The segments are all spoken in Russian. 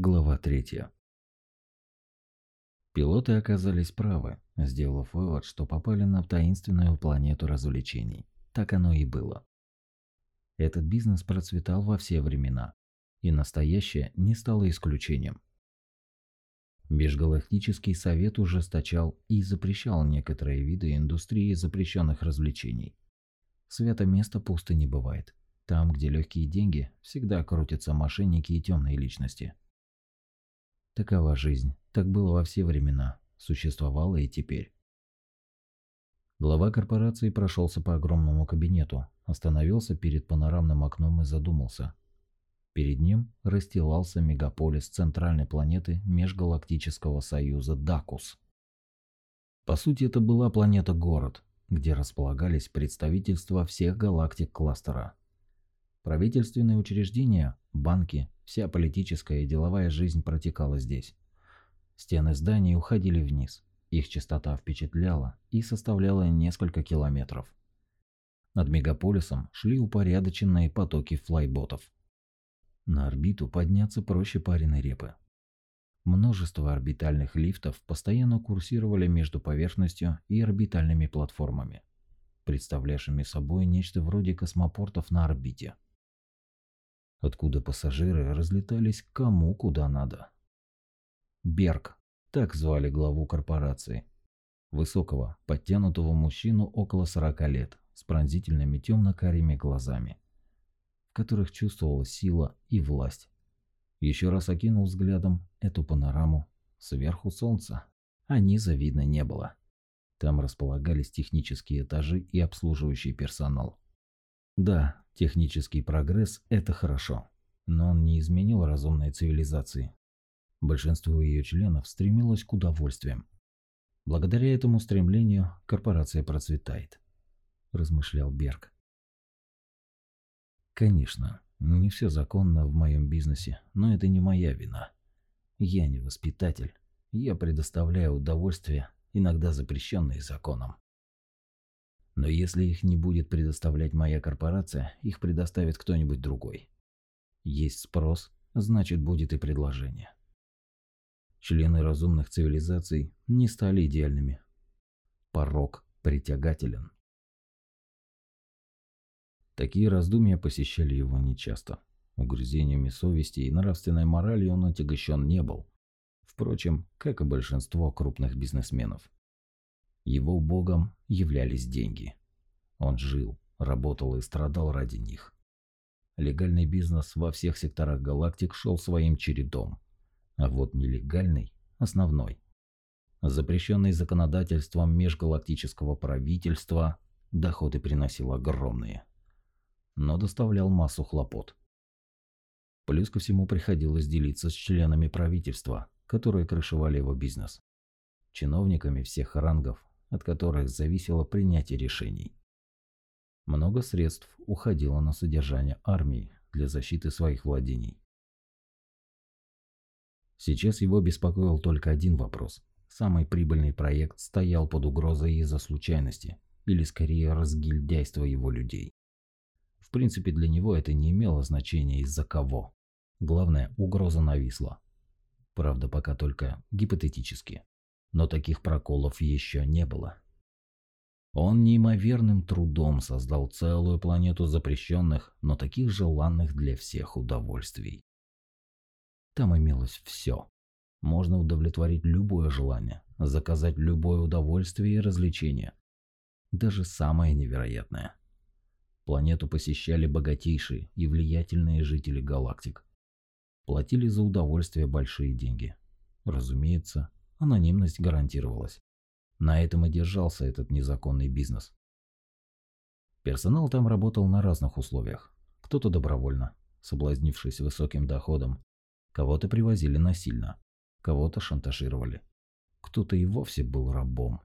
Глава 3. Пилоты оказались правы, сделав вывод, что попали на таинственную планету развлечений. Так оно и было. Этот бизнес процветал во все времена, и настоящее не стало исключением. Межгалактический совет ужесточал и запрещал некоторые виды индустрии запрещенных развлечений. Свято место пусто не бывает. Там, где легкие деньги, всегда крутятся мошенники и темные личности. Такова жизнь, так было во все времена, существовало и теперь. Глава корпорации прошелся по огромному кабинету, остановился перед панорамным окном и задумался. Перед ним расстилался мегаполис центральной планеты Межгалактического союза Дакус. По сути, это была планета-город, где располагались представительства всех галактик кластера. Правительственные учреждения, банки, вся политическая и деловая жизнь протекала здесь. Стены зданий уходили вниз. Их частота впечатляла и составляла несколько километров. Над мегаполисом шли упорядоченные потоки флайботов. На орбиту подняться проще пареной репы. Множество орбитальных лифтов постоянно курсировали между поверхностью и орбитальными платформами, представлявшими собой нечто вроде космопортов на орбите откуда пассажиры разлетались кому куда надо. Берг, так звали главу корпорации. Высокого, подтянутого мужчину около 40 лет, с пронзительными темно-карими глазами, в которых чувствовалась сила и власть. Еще раз окинул взглядом эту панораму. Сверху солнца, а низа видно не было. Там располагались технические этажи и обслуживающий персонал. Да, Технический прогресс – это хорошо, но он не изменил разумной цивилизации. Большинство ее членов стремилось к удовольствиям. Благодаря этому стремлению корпорация процветает, размышлял Берг. Конечно, не все законно в моем бизнесе, но это не моя вина. Я не воспитатель. Я предоставляю удовольствия, иногда запрещенные законом. Но если их не будет предоставлять моя корпорация, их предоставит кто-нибудь другой. Есть спрос, значит будет и предложение. Члены разумных цивилизаций не стали идеальными. Порог притягателен. Такие раздумья посещали его нечасто. Угрызениями совести и нравственной моралью он отягощен не был. Впрочем, как и большинство крупных бизнесменов. Его богом являлись деньги. Он жил, работал и страдал ради них. Легальный бизнес во всех секторах галактик шел своим чередом, а вот нелегальный – основной. Запрещенный законодательством межгалактического правительства, доходы приносил огромные, но доставлял массу хлопот. Плюс ко всему приходилось делиться с членами правительства, которые крышевали его бизнес, чиновниками всех рангов от которых зависело принятие решений. Много средств уходило на содержание армии для защиты своих владений. Сейчас его беспокоил только один вопрос. Самый прибыльный проект стоял под угрозой из-за случайности, или скорее разгильдяйства его людей. В принципе, для него это не имело значения из-за кого. Главное, угроза нависла. Правда, пока только гипотетически но таких проколов еще не было. Он неимоверным трудом создал целую планету запрещенных, но таких желанных для всех удовольствий. Там имелось все. Можно удовлетворить любое желание, заказать любое удовольствие и развлечение. Даже самое невероятное. Планету посещали богатейшие и влиятельные жители галактик. Платили за удовольствие большие деньги. Разумеется, анонимность гарантировалась. На этом и держался этот незаконный бизнес. Персонал там работал на разных условиях. Кто-то добровольно, соблазнившись высоким доходом, кого-то привозили насильно, кого-то шантажировали, кто-то и вовсе был рабом.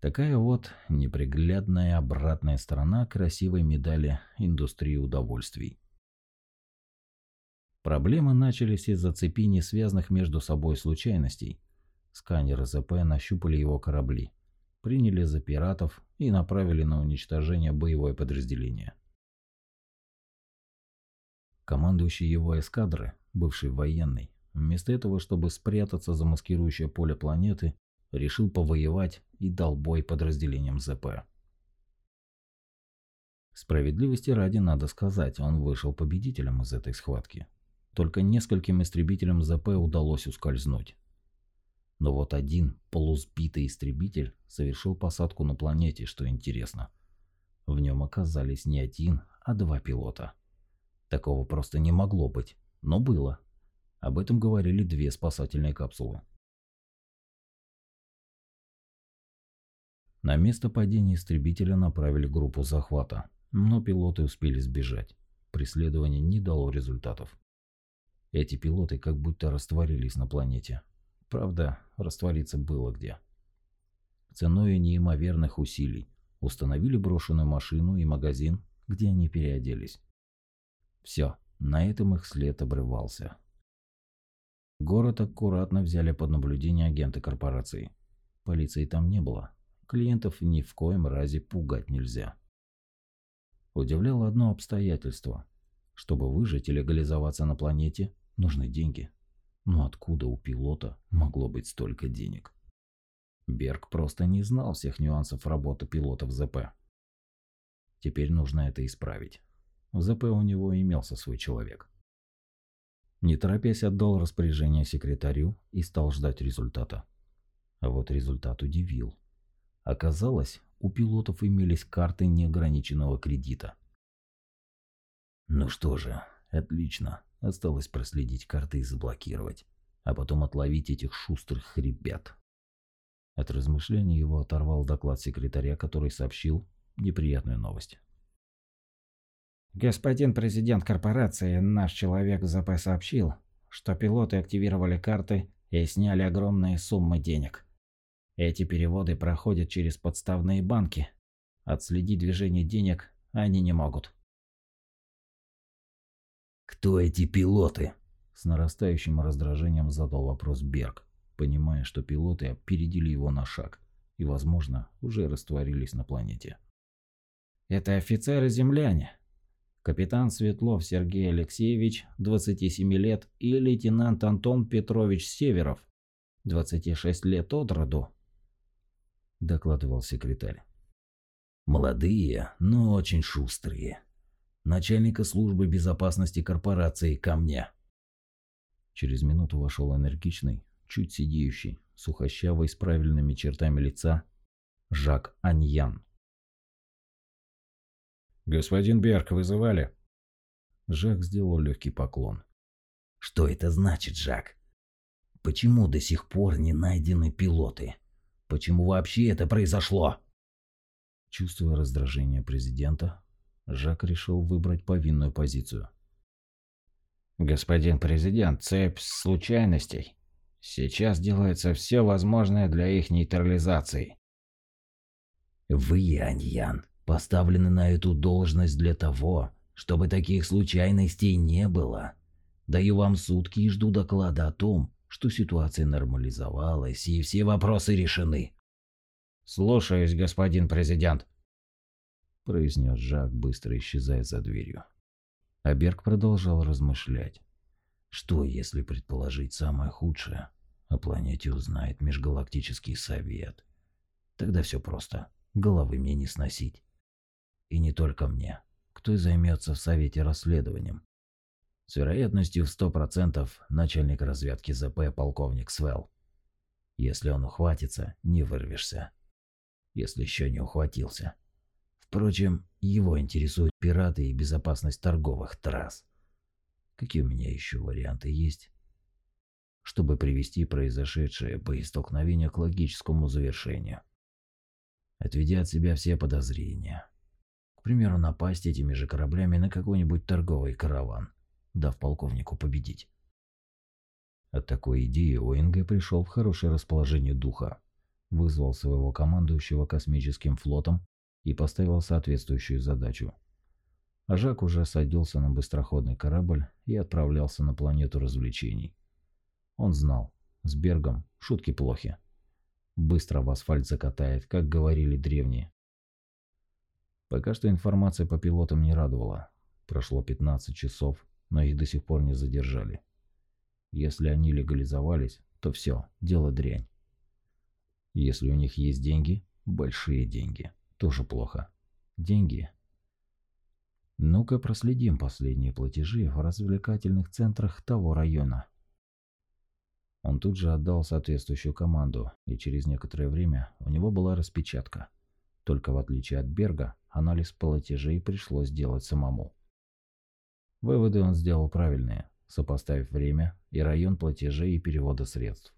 Такая вот неприглядная обратная сторона красивой медали индустрии удовольствий. Проблемы начались из-за цепи несвязанных между собой случайностей. Сканеры ЗП нащупали его корабли, приняли за пиратов и направили на уничтожение боевое подразделение. Командующий его эскадры бывший военный, вместо этого, чтобы спрятаться за маскирующее поле планеты, решил повоевать и дал бой подразделениям ЗП. Справедливости ради надо сказать, он вышел победителем из этой схватки. Только нескольким истребителям ЗП удалось ускользнуть. Но вот один полусбитый истребитель совершил посадку на планете, что интересно. В нем оказались не один, а два пилота. Такого просто не могло быть, но было. Об этом говорили две спасательные капсулы. На место падения истребителя направили группу захвата, но пилоты успели сбежать. Преследование не дало результатов. Эти пилоты как будто растворились на планете. Правда, раствориться было где. Ценой неимоверных усилий установили брошенную машину и магазин, где они переоделись. Все, на этом их след обрывался. Город аккуратно взяли под наблюдение агенты корпорации. Полиции там не было. Клиентов ни в коем разе пугать нельзя. Удивляло одно обстоятельство. Чтобы выжить и легализоваться на планете, нужны деньги. Но откуда у пилота могло быть столько денег? Берг просто не знал всех нюансов работы пилотов ЗП. Теперь нужно это исправить. В ЗП у него имелся свой человек. Не торопясь отдал распоряжение секретарю и стал ждать результата. А вот результат удивил. Оказалось, у пилотов имелись карты неограниченного кредита. Ну что же, отлично. Осталось проследить карты и заблокировать, а потом отловить этих шустрых ребят. От размышлений его оторвал доклад секретаря, который сообщил неприятную новость. Господин президент корпорации, наш человек в ЗП сообщил, что пилоты активировали карты и сняли огромные суммы денег. Эти переводы проходят через подставные банки. Отследить движение денег они не могут. «Кто эти пилоты?» С нарастающим раздражением задал вопрос Берг, понимая, что пилоты опередили его на шаг и, возможно, уже растворились на планете. «Это офицеры-земляне», капитан Светлов Сергей Алексеевич, 27 лет, и лейтенант Антон Петрович Северов, 26 лет от роду, докладывал секретарь. Молодые, но очень шустрые. Начальника службы безопасности корпорации ко мне. Через минуту вошел энергичный, чуть сидеющий, сухощавый с правильными чертами лица Жак Аньян. «Господин Берг, вызывали?» Жак сделал легкий поклон. «Что это значит, Жак? Почему до сих пор не найдены пилоты? Почему вообще это произошло?» Чувствуя раздражение президента, Жак решил выбрать повинную позицию. «Господин президент, цепь случайностей. Сейчас делается все возможное для их нейтрализации». «Вы, Аньян, поставлены на эту должность для того, чтобы таких случайностей не было. Даю вам сутки и жду доклада о том, что ситуация нормализовалась и все вопросы решены. Слушаюсь, господин президент, произнес Жак, быстро исчезая за дверью. Аберг продолжал размышлять. Что, если предположить самое худшее? О планете узнает Межгалактический Совет. Тогда все просто. Головы мне не сносить. И не только мне. Кто займется в Совете расследованием? С вероятностью в 100% начальник разведки ЗП полковник Свел. Если он ухватится, не вырвешься. Если еще не ухватился. Впрочем, его интересуют пираты и безопасность торговых трасс. Какие у меня еще варианты есть? Чтобы привести произошедшее боестолкновение к логическому завершению. Отведя от себя все подозрения, к примеру, напасть этими же кораблями на какой-нибудь торговый караван, дав полковнику победить. От такой идеи ОНГ пришел в хорошее расположение духа, вызвал своего командующего космическим флотом и поставил соответствующую задачу. А Жак уже садился на быстроходный корабль и отправлялся на планету развлечений. Он знал, с Бергом шутки плохи. Быстро в асфальт закатает, как говорили древние. Пока что информация по пилотам не радовала. Прошло 15 часов, но их до сих пор не задержали. Если они легализовались, то все, дело дрянь. Если у них есть деньги, большие деньги, тоже плохо. Деньги. Ну-ка проследим последние платежи в развлекательных центрах того района. Он тут же отдал соответствующую команду, и через некоторое время у него была распечатка. Только в отличие от Берга, анализ платежей пришлось делать самому. Выводы он сделал правильные, сопоставив время и район платежей и перевода средств.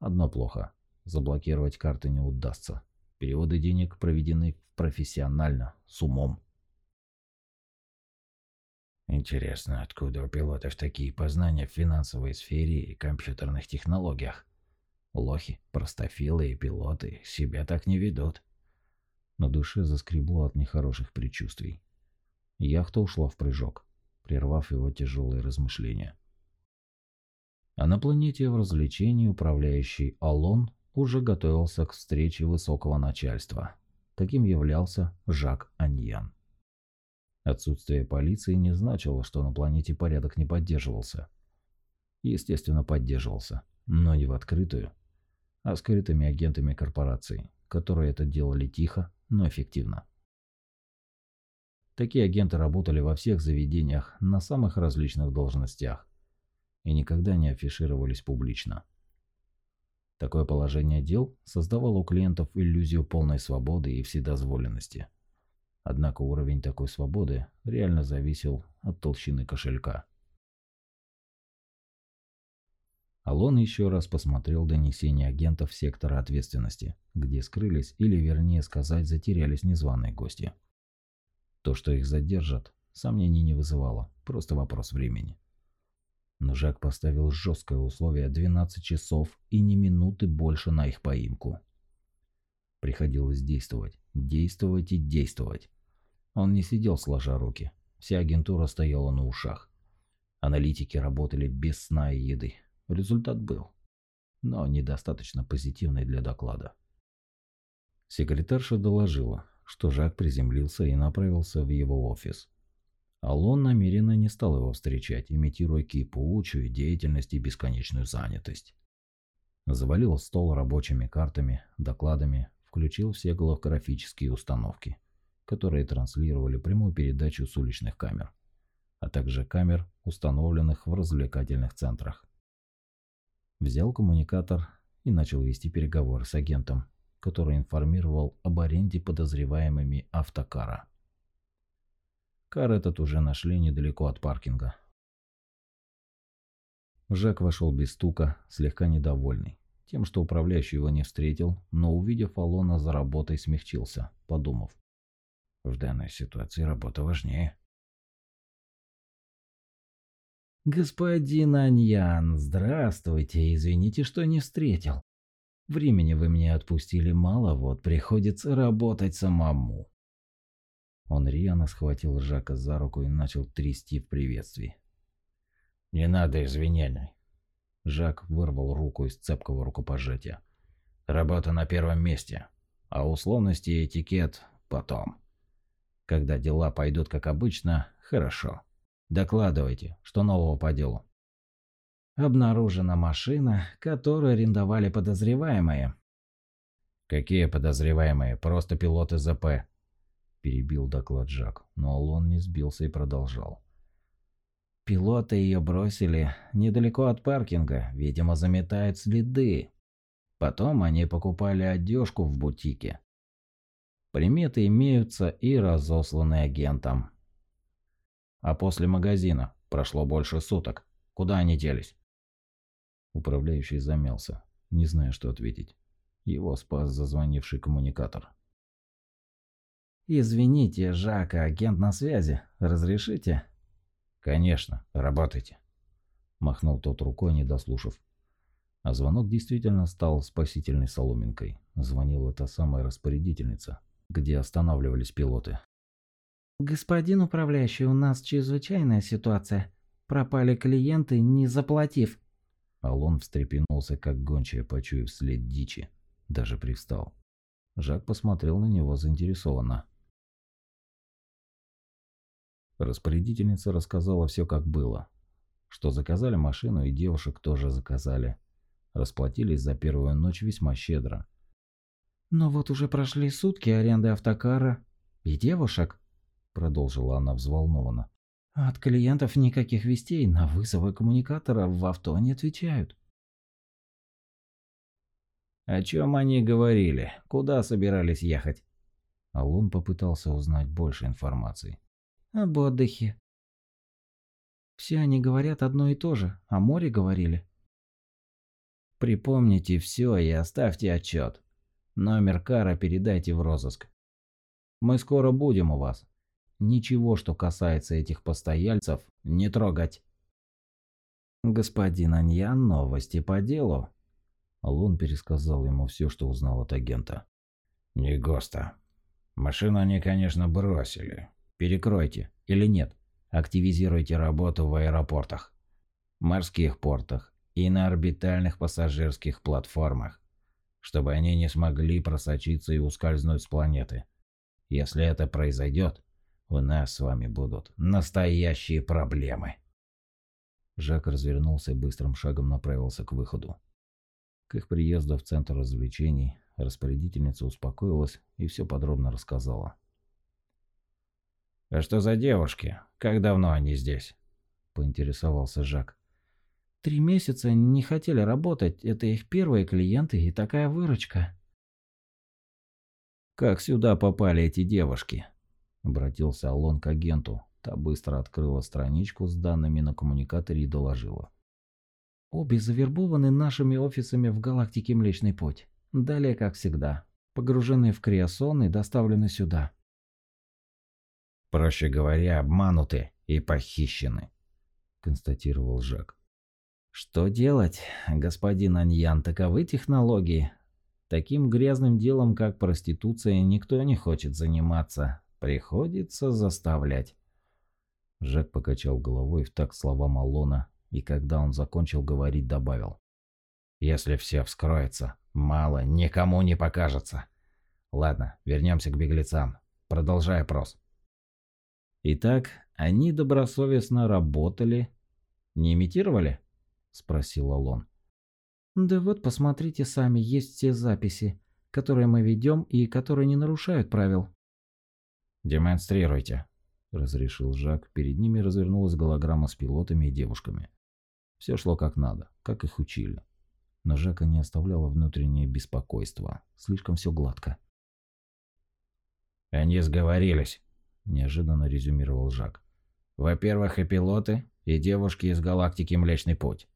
Одно плохо. Заблокировать карты не удастся. Переводы денег проведены профессионально, с умом. Интересно, откуда у пилотов такие познания в финансовой сфере и компьютерных технологиях? Лохи, простофилы и пилоты себя так не ведут. На душе заскребло от нехороших предчувствий. Яхта ушла в прыжок, прервав его тяжелые размышления. А на планете в развлечении управляющий Алон уже готовился к встрече высокого начальства. Таким являлся Жак Аньян. Отсутствие полиции не значило, что на планете порядок не поддерживался. Естественно, поддерживался, но не в открытую, а скрытыми агентами корпораций, которые это делали тихо, но эффективно. Такие агенты работали во всех заведениях на самых различных должностях и никогда не афишировались публично. Такое положение дел создавало у клиентов иллюзию полной свободы и вседозволенности. Однако уровень такой свободы реально зависел от толщины кошелька. Алон еще раз посмотрел донесение агентов сектора ответственности, где скрылись или, вернее сказать, затерялись незваные гости. То, что их задержат, сомнений не вызывало, просто вопрос времени. Но Жак поставил жесткое условие 12 часов и ни минуты больше на их поимку. Приходилось действовать, действовать и действовать. Он не сидел сложа руки, вся агентура стояла на ушах. Аналитики работали без сна и еды, Результат был, но недостаточно позитивный для доклада. Секретарша доложила, что Жак приземлился и направился в его офис. Алон намеренно не стал его встречать, имитируя кипучую деятельность и бесконечную занятость. Завалил стол рабочими картами, докладами, включил все голографические установки, которые транслировали прямую передачу с уличных камер, а также камер, установленных в развлекательных центрах. Взял коммуникатор и начал вести переговоры с агентом, который информировал об аренде подозреваемыми автокара. Кар этот уже нашли недалеко от паркинга. Жак вошел без стука, слегка недовольный. Тем, что управляющий его не встретил, но увидев Алона за работой, смягчился, подумав. В данной ситуации работа важнее. «Господин Аньян, здравствуйте, извините, что не встретил. Времени вы мне отпустили мало, вот приходится работать самому». Он рьяно схватил Жака за руку и начал трясти в приветствии. «Не надо извинений». Жак вырвал руку из цепкого рукопожатия. «Работа на первом месте, а условности и этикет потом. Когда дела пойдут как обычно, хорошо». Докладывайте, что нового по делу. Обнаружена машина, которую арендовали подозреваемые. Какие подозреваемые? Просто пилоты ЗП. Перебил доклад Жак, но Алон не сбился и продолжал. Пилоты ее бросили недалеко от паркинга, видимо, заметают следы. Потом они покупали одежку в бутике. Приметы имеются и разосланы агентам. А после магазина прошло больше суток. Куда они делись? Управляющий замялся, не зная, что ответить. Его спас зазвонивший коммуникатор. «Извините, Жак, агент на связи. Разрешите?» «Конечно, работайте», – махнул тот рукой, не дослушав. А звонок действительно стал спасительной соломинкой. Звонила та самая распорядительница, где останавливались пилоты. «Господин управляющий, у нас чрезвычайная ситуация. Пропали клиенты, не заплатив». Алон встрепенулся, как гончая, почуяв след дичи. Даже привстал. Жак посмотрел на него заинтересованно. Распорядительница рассказала все как было. что заказали машину и девушек тоже заказали. Расплатились за первую ночь весьма щедро. «Но вот уже прошли сутки аренды автокара и девушек», — продолжила она взволнованно. «От клиентов никаких вестей, на вызовы коммуникатора в авто не отвечают». «О чем они говорили? Куда собирались ехать?» Алон попытался узнать больше информации. «Об отдыхе. Все они говорят одно и то же, о море говорили». «Припомните все и оставьте отчет. Номер кара передайте в розыск. Мы скоро будем у вас. Ничего, что касается этих постояльцев, не трогать». «Господин Аньян, новости по делу», Лун пересказал ему все, что узнал от агента. «Не ГОСТа. Машину они, конечно, бросили. Перекройте. Или нет. Активизируйте работу в аэропортах, морских портах и на орбитальных пассажирских платформах, чтобы они не смогли просочиться и ускользнуть с планеты. Если это произойдет, у нас с вами будут настоящие проблемы». Жак развернулся и быстрым шагом направился к выходу. К их приезду в центр развлечений распорядительница успокоилась и все подробно рассказала. «А что за девушки? Как давно они здесь?» – поинтересовался Жак. «Три месяца не хотели работать, это их первые клиенты и такая выручка». «Как сюда попали эти девушки?» – обратился Алон к агенту. Та быстро открыла страничку с данными на коммуникаторе и доложила. Обе завербованы нашими офисами в галактике Млечный Путь. Далее, как всегда, погружены в криосон и доставлены сюда. Проще говоря, обмануты и похищены, констатировал Жак. Что делать, господин Аньян, таковы технологии. Таким грязным делом, как проституция, никто не хочет заниматься. Приходится заставлять. Жак покачал головой в такт словам Алона и когда он закончил говорить, добавил. «Если все вскроется, мало никому не покажется. Ладно, вернемся к беглецам. Продолжай опрос». «Итак, они добросовестно работали. Не имитировали?» – спросил Алон. «Да вот, посмотрите сами, есть все записи, которые мы ведем и которые не нарушают правил». «Демонстрируйте», – разрешил Жак. Перед ними развернулась голограмма с пилотами и девушками. Все шло как надо, как их учили. Но Жака не оставляло внутреннее беспокойство. Слишком все гладко. «Они сговорились», – неожиданно резюмировал Жак. «Во-первых, и пилоты, и девушки из галактики Млечный Путь.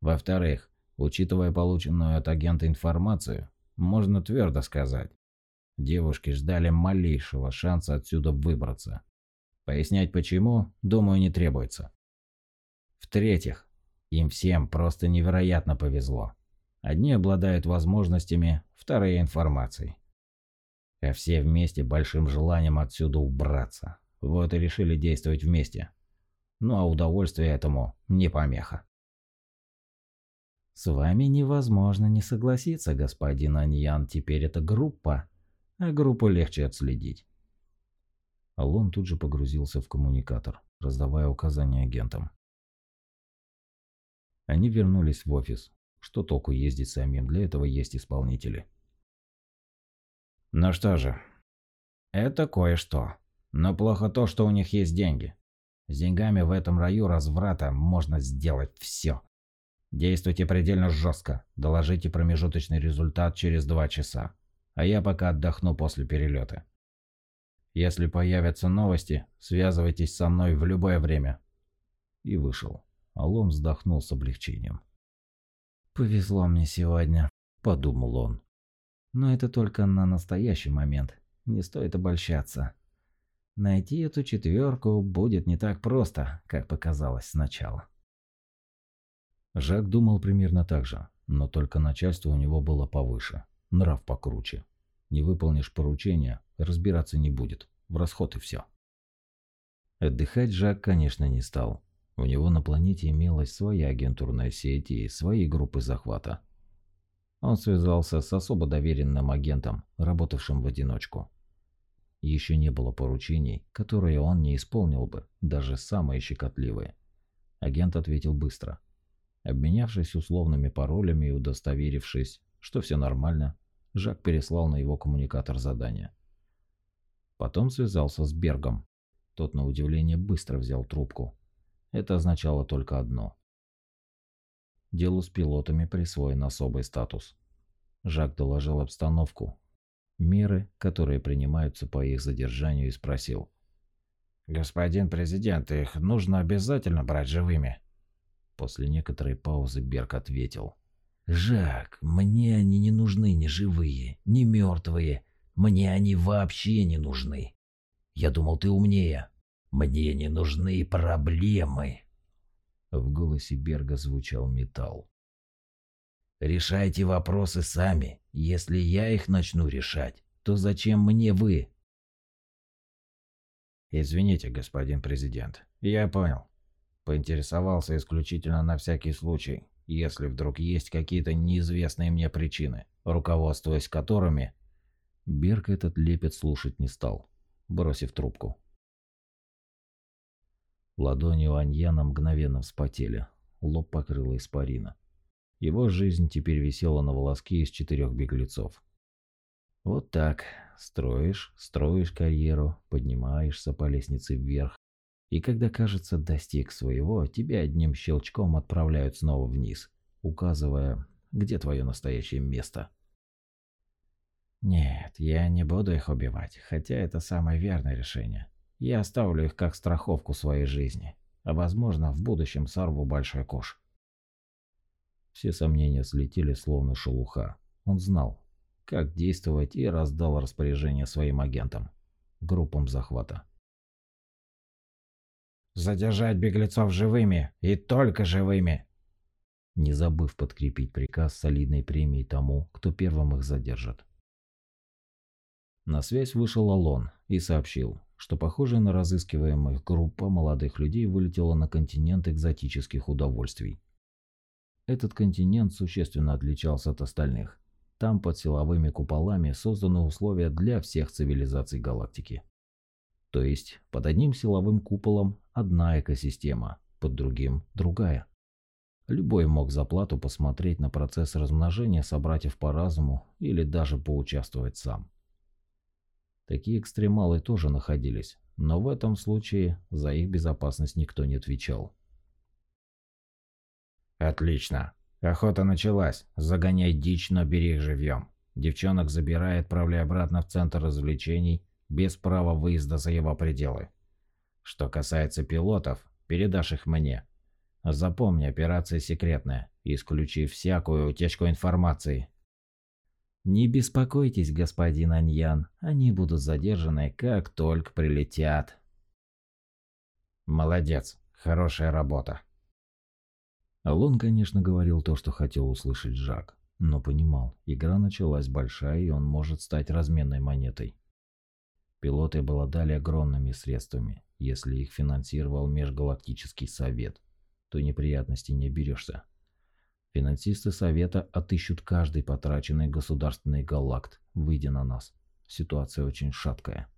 Во-вторых, учитывая полученную от агента информацию, можно твердо сказать, девушки ждали малейшего шанса отсюда выбраться. Пояснять почему, думаю, не требуется. В-третьих, им всем просто невероятно повезло. Одни обладают возможностями, вторые – информацией. А все вместе большим желанием отсюда убраться. Вот и решили действовать вместе. Ну а удовольствие этому не помеха. С вами невозможно не согласиться, господин Аньян. Теперь это группа, а группу легче отследить. Алон тут же погрузился в коммуникатор, раздавая указания агентам. Они вернулись в офис. Что толку ездить самим, для этого есть исполнители. Ну что же, это кое-что. Но плохо то, что у них есть деньги. С деньгами в этом раю разврата можно сделать все. Действуйте предельно жестко. Доложите промежуточный результат через два часа. А я пока отдохну после перелета. Если появятся новости, связывайтесь со мной в любое время. И вышел. Алом вздохнул с облегчением. «Повезло мне сегодня», – подумал он. «Но это только на настоящий момент. Не стоит обольщаться. Найти эту четверку будет не так просто, как показалось сначала». Жак думал примерно так же, но только начальство у него было повыше, нрав покруче. Не выполнишь поручения, разбираться не будет, в расход и все. Отдыхать Жак, конечно, не стал. У него на планете имелась своя агентурная сеть и свои группы захвата. Он связался с особо доверенным агентом, работавшим в одиночку. Еще не было поручений, которые он не исполнил бы, даже самые щекотливые. Агент ответил быстро. Обменявшись условными паролями и удостоверившись, что все нормально, Жак переслал на его коммуникатор задание. Потом связался с Бергом. Тот, на удивление, быстро взял трубку. Это означало только одно. Делу с пилотами присвоен особый статус. Жак доложил обстановку, меры, которые принимаются по их задержанию, и спросил. «Господин президент, их нужно обязательно брать живыми?» После некоторой паузы Берг ответил. «Жак, мне они не нужны ни живые, ни мертвые. Мне они вообще не нужны. Я думал, ты умнее. Мне не нужны проблемы». В голосе Берга звучал металл. «Решайте вопросы сами. Если я их начну решать, то зачем мне вы?» «Извините, господин президент. Я понял. Поинтересовался исключительно на всякий случай, если вдруг есть какие-то неизвестные мне причины, руководствуясь которыми...» Берг этот лепет слушать не стал, бросив трубку. Ладони у Аньяна мгновенно вспотели, лоб покрыла испарина. Его жизнь теперь висела на волоске из четырех беглецов. Вот так, строишь, строишь карьеру, поднимаешься по лестнице вверх, и когда, кажется, достиг своего, тебя одним щелчком отправляют снова вниз, указывая, где твое настоящее место. Нет, я не буду их убивать, хотя это самое верное решение. Я оставлю их как страховку своей жизни, а возможно в будущем сорву большой куш. Все сомнения слетели словно шелуха. Он знал, как действовать и раздал распоряжение своим агентам, группам захвата. «Задержать беглецов живыми и только живыми!» Не забыв подкрепить приказ солидной премией тому, кто первым их задержит. На связь вышел Алон и сообщил, что похожая на разыскиваемых группа молодых людей вылетела на континент экзотических удовольствий. Этот континент существенно отличался от остальных. Там под силовыми куполами созданы условия для всех цивилизаций галактики. То есть под одним силовым куполом одна экосистема, под другим другая. Любой мог за плату посмотреть на процесс размножения собратьев по разуму или даже поучаствовать сам. Такие экстремалы тоже находились, но в этом случае за их безопасность никто не отвечал. «Отлично. Охота началась. Загоняй дичь, но бери их живьем. Девчонок забирай и отправляй обратно в центр развлечений без права выезда за его пределы. Что касается пилотов, передашь их мне. Запомни, операция секретная. Исключи всякую утечку информации. Не беспокойтесь, господин Аньян, они будут задержаны, как только прилетят. Молодец, хорошая работа. Алон, конечно, говорил то, что хотел услышать Жак, но понимал, игра началась большая, и он может стать разменной монетой. Пилоты обладали огромными средствами. Если их финансировал Межгалактический Совет, то неприятностей не берешься. Финансисты Совета отыщут каждый потраченный государственный галакт, выйдя на нас. Ситуация очень шаткая.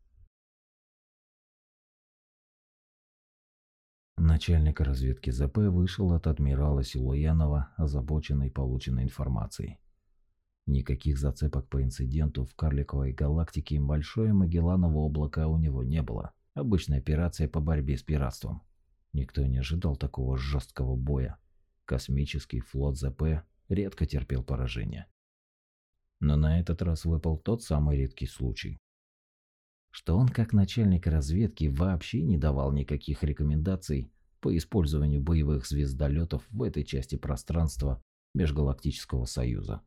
Начальник разведки ЗП вышел от адмирала Силуянова, озабоченный полученной информацией. Никаких зацепок по инциденту в карликовой галактике Большое Магелланово облако у него не было. Обычная операция по борьбе с пиратством. Никто не ожидал такого жесткого боя. Космический флот ЗП редко терпел поражение. Но на этот раз выпал тот самый редкий случай. Что он, как начальник разведки, вообще не давал никаких рекомендаций по использованию боевых звездолетов в этой части пространства Межгалактического Союза.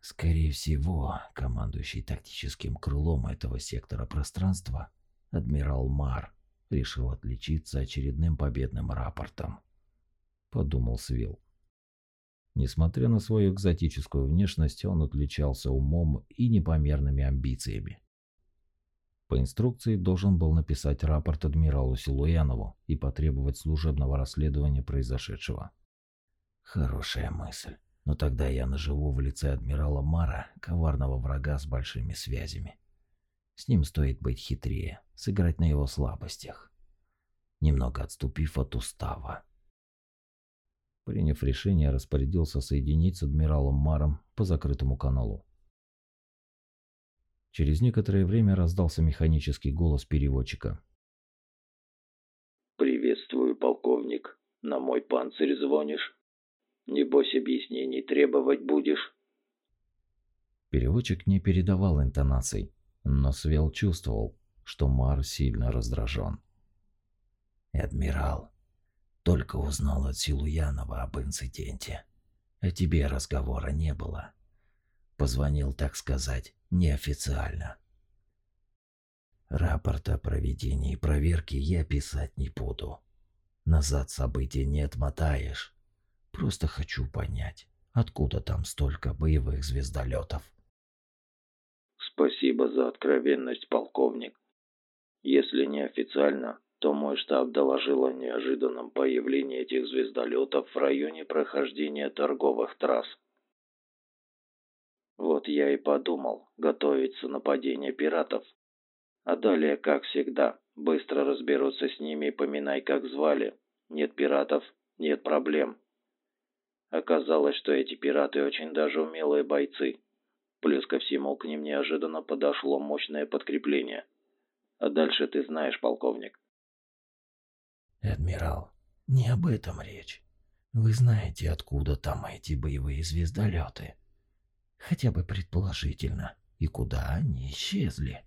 Скорее всего, командующий тактическим крылом этого сектора пространства, адмирал Мар, решил отличиться очередным победным рапортом подумал Свил. Несмотря на свою экзотическую внешность, он отличался умом и непомерными амбициями. По инструкции должен был написать рапорт адмиралу Силуянову и потребовать служебного расследования произошедшего. Хорошая мысль. Но тогда я наживу в лице адмирала Мара коварного врага с большими связями. С ним стоит быть хитрее, сыграть на его слабостях. немного отступив от устава. Приняв решение, распорядился соединить с адмиралом Маром по закрытому каналу. Через некоторое время раздался механический голос переводчика. «Приветствую, полковник. На мой панцирь звонишь? Небось, объяснений требовать будешь?» Переводчик не передавал интонаций, но Свел чувствовал, что Мар сильно раздражен. «Адмирал, только узнал от Силуянова об инциденте. О тебе разговора не было. Позвонил, так сказать, неофициально. Рапорт о проведении проверки я писать не буду. Назад события не отмотаешь. Просто хочу понять, откуда там столько боевых звездолетов. Спасибо за откровенность, полковник. Если не официально, то мой штаб доложил о неожиданном появлении этих звездолетов в районе прохождения торговых трасс. Вот я и подумал, готовится нападение пиратов. А далее, как всегда, быстро разберутся с ними и поминай, как звали. Нет пиратов, нет проблем. Оказалось, что эти пираты очень даже умелые бойцы. Плюс ко всему к ним неожиданно подошло мощное подкрепление. А дальше ты знаешь, полковник. Адмирал, не об этом речь. Вы знаете, откуда там эти боевые звездолеты? Хотя бы предположительно. И куда они исчезли?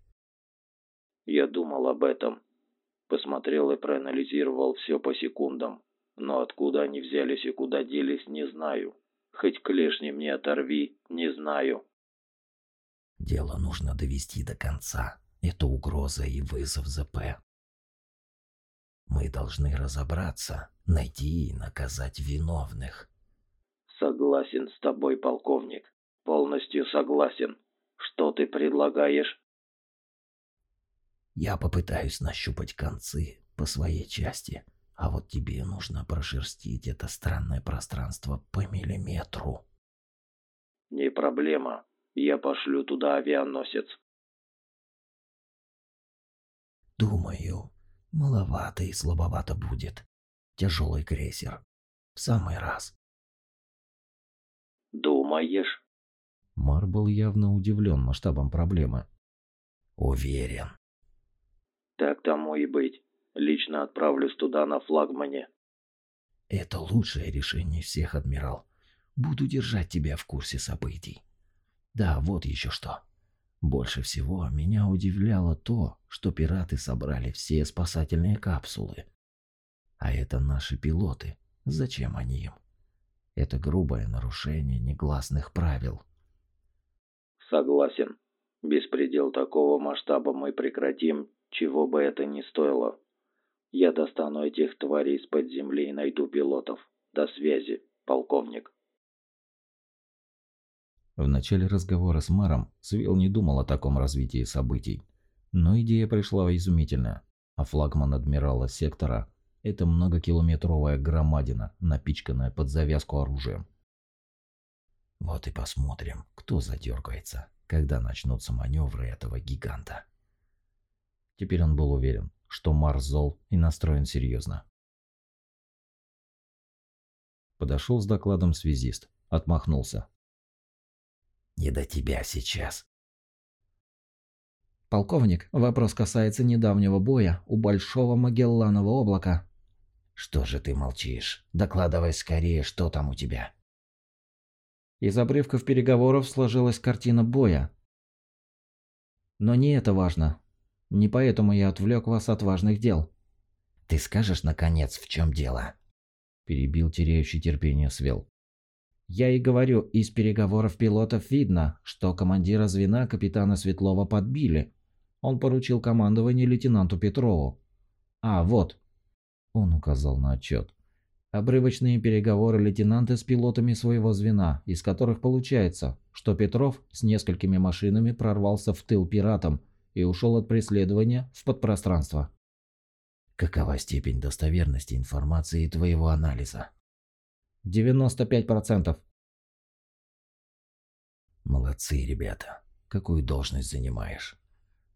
Я думал об этом. Посмотрел и проанализировал все по секундам. Но откуда они взялись и куда делись, не знаю. Хоть клешни мне оторви, не знаю. Дело нужно довести до конца. Это угроза и вызов ЗП. Мы должны разобраться, найти и наказать виновных. Согласен с тобой, полковник. Полностью согласен. Что ты предлагаешь? Я попытаюсь нащупать концы по своей части, а вот тебе нужно прошерстить это странное пространство по миллиметру. Не проблема. Я пошлю туда авианосец. Думаю, маловато и слабовато будет. Тяжелый крейсер. В самый раз. Думаешь? Мар был явно удивлен масштабом проблемы. Уверен. Так тому и быть. Лично отправлюсь туда на флагмане. Это лучшее решение всех, адмирал. Буду держать тебя в курсе событий. Да, вот еще что. Больше всего меня удивляло то, что пираты собрали все спасательные капсулы. А это наши пилоты. Зачем они им? Это грубое нарушение негласных правил. Согласен. Беспредел такого масштаба мы прекратим, чего бы это ни стоило. Я достану этих тварей из-под земли и найду пилотов. До связи, полковник. В начале разговора с Маром Свел не думал о таком развитии событий. Но идея пришла изумительная. А флагман адмирала сектора – это многокилометровая громадина, напичканная под завязку оружием. Вот и посмотрим, кто задергается, когда начнутся маневры этого гиганта. Теперь он был уверен, что Марс зол и настроен серьезно. Подошел с докладом связист, отмахнулся. Не до тебя сейчас. Полковник, вопрос касается недавнего боя у Большого Магелланового облака. Что же ты молчишь? Докладывай скорее, что там у тебя. Из обрывков переговоров сложилась картина боя. Но не это важно. Не поэтому я отвлек вас от важных дел. Ты скажешь, наконец, в чем дело? Перебил теряющий терпение Свел. Я и говорю, из переговоров пилотов видно, что командира звена капитана Светлова подбили. Он поручил командование лейтенанту Петрову. А, вот. Он указал на отчет. Обрывочные переговоры лейтенанта с пилотами своего звена, из которых получается, что Петров с несколькими машинами прорвался в тыл пиратам и ушел от преследования в подпространство. Какова степень достоверности информации твоего анализа? 95%. Молодцы, ребята. Какую должность занимаешь?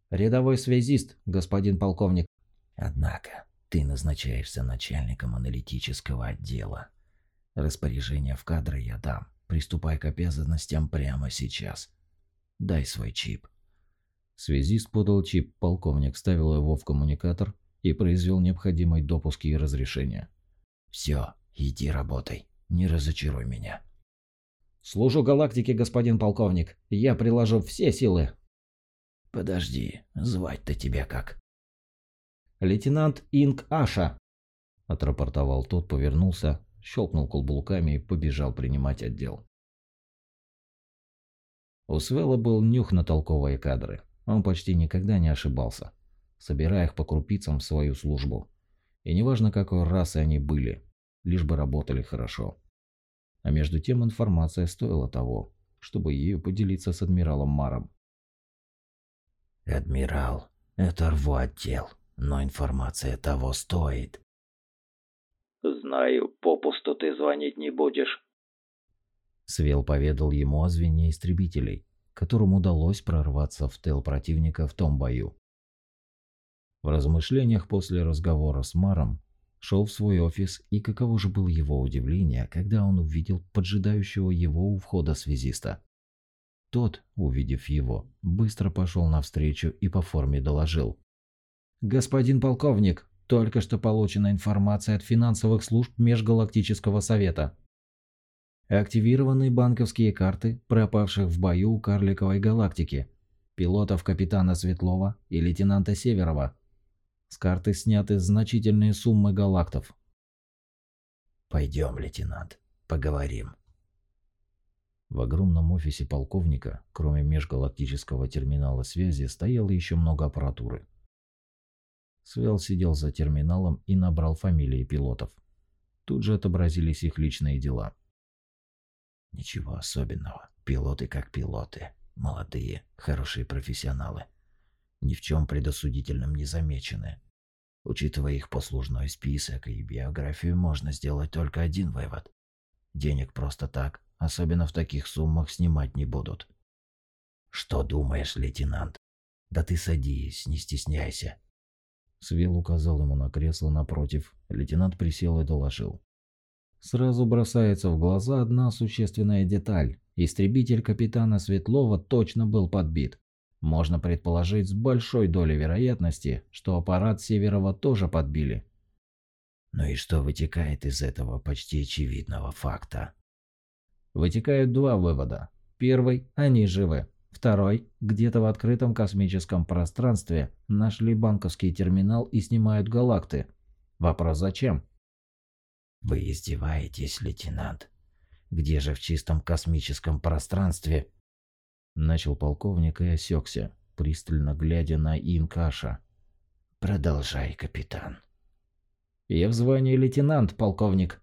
Рядовой связист, господин полковник. Однако, Ты назначаешься начальником аналитического отдела. Распоряжение в кадры я дам. Приступай к обязанностям прямо сейчас. Дай свой чип. Связист подал чип, полковник вставил его в коммуникатор и произвел необходимый допуск и разрешение. Все, иди работай. Не разочаруй меня. Служу галактике, господин полковник. Я приложу все силы. Подожди, звать-то тебя как? Лейтенант Инг Аша. Отрапортовал тот, повернулся, щелкнул каблуками и побежал принимать отдел. У Свела был нюх на толковые кадры. Он почти никогда не ошибался, собирая их по крупицам в свою службу. И неважно, какой расы они были, лишь бы работали хорошо. А между тем информация стоила того, чтобы ею поделиться с адмиралом Маром. «Адмирал, это рву отдел, но информация того стоит». «Знаю, попусту ты звонить не будешь». Свел поведал ему о звене истребителей, которым удалось прорваться в тыл противника в том бою. В размышлениях после разговора с Маром шел в свой офис, и каково же было его удивление, когда он увидел поджидающего его у входа связиста. Тот, увидев его, быстро пошел навстречу и по форме доложил. «Господин полковник, только что получена информация от финансовых служб Межгалактического совета. Активированы банковские карты пропавших в бою у Карликовой галактики, пилотов капитана Светлова и лейтенанта Северова. С карты сняты значительные суммы галактов. Пойдем, лейтенант, поговорим. В огромном офисе полковника, кроме межгалактического терминала связи, стояло еще много аппаратуры. Свел сидел за терминалом и набрал фамилии пилотов. Тут же отобразились их личные дела. Ничего особенного. Пилоты как пилоты. Молодые, хорошие профессионалы. Ни в чем предосудительном не замечены. Учитывая их послужной список и биографию, можно сделать только один вывод. Денег просто так, особенно в таких суммах, снимать не будут. Что думаешь, лейтенант? Да ты садись, не стесняйся. Свел указал ему на кресло напротив. Лейтенант присел и доложил. Сразу бросается в глаза одна существенная деталь. Истребитель капитана Светлова точно был подбит. Можно предположить с большой долей вероятности, что аппарат Северова тоже подбили. Ну и что вытекает из этого почти очевидного факта? Вытекают два вывода. Первый – они живы. Второй – где-то в открытом космическом пространстве нашли банковский терминал и снимают галакты. Вопрос зачем? Вы издеваетесь, лейтенант? Где же в чистом космическом пространстве? Начал полковник и осекся, пристально глядя на Инкаша. Продолжай, капитан. Я в звании лейтенант, полковник.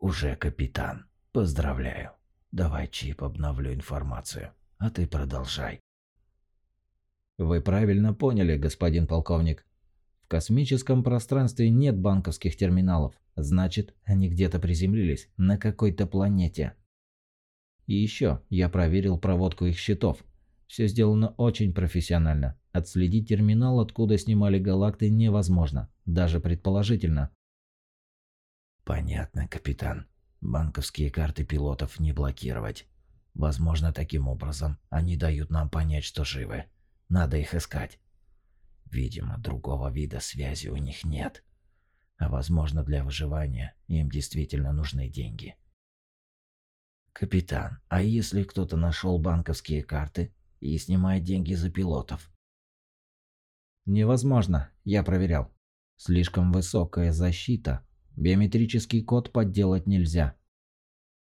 Уже капитан. Поздравляю. Давай чип обновлю информацию, а ты продолжай. Вы правильно поняли, господин полковник. В космическом пространстве нет банковских терминалов. Значит, они где-то приземлились, на какой-то планете. И еще, я проверил проводку их счетов. Все сделано очень профессионально. Отследить терминал, откуда снимали галакты, невозможно. Даже предположительно. Понятно, капитан. Банковские карты пилотов не блокировать. Возможно, таким образом они дают нам понять, что живы. Надо их искать. Видимо, другого вида связи у них нет. А возможно, для выживания им действительно нужны деньги. Капитан, а если кто-то нашел банковские карты и снимает деньги за пилотов? Невозможно, я проверял. Слишком высокая защита. Биометрический код подделать нельзя.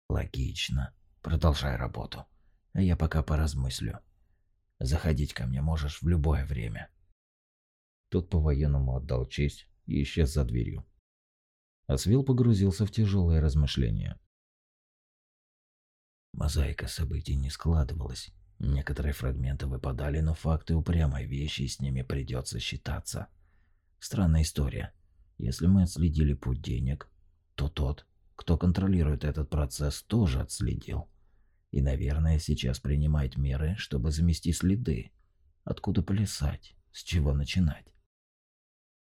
Логично. Продолжай работу. А я пока поразмыслю. Заходить ко мне можешь в любое время. Тот по-военному отдал честь и исчез за дверью. Асвил погрузился в тяжелые размышления. Мозаика событий не складывалась. Некоторые фрагменты выпадали, но факты упрямой вещи, и с ними придется считаться. Странная история. Если мы отследили путь денег, то тот, кто контролирует этот процесс, тоже отследил. И, наверное, сейчас принимает меры, чтобы замести следы. Откуда плясать? С чего начинать?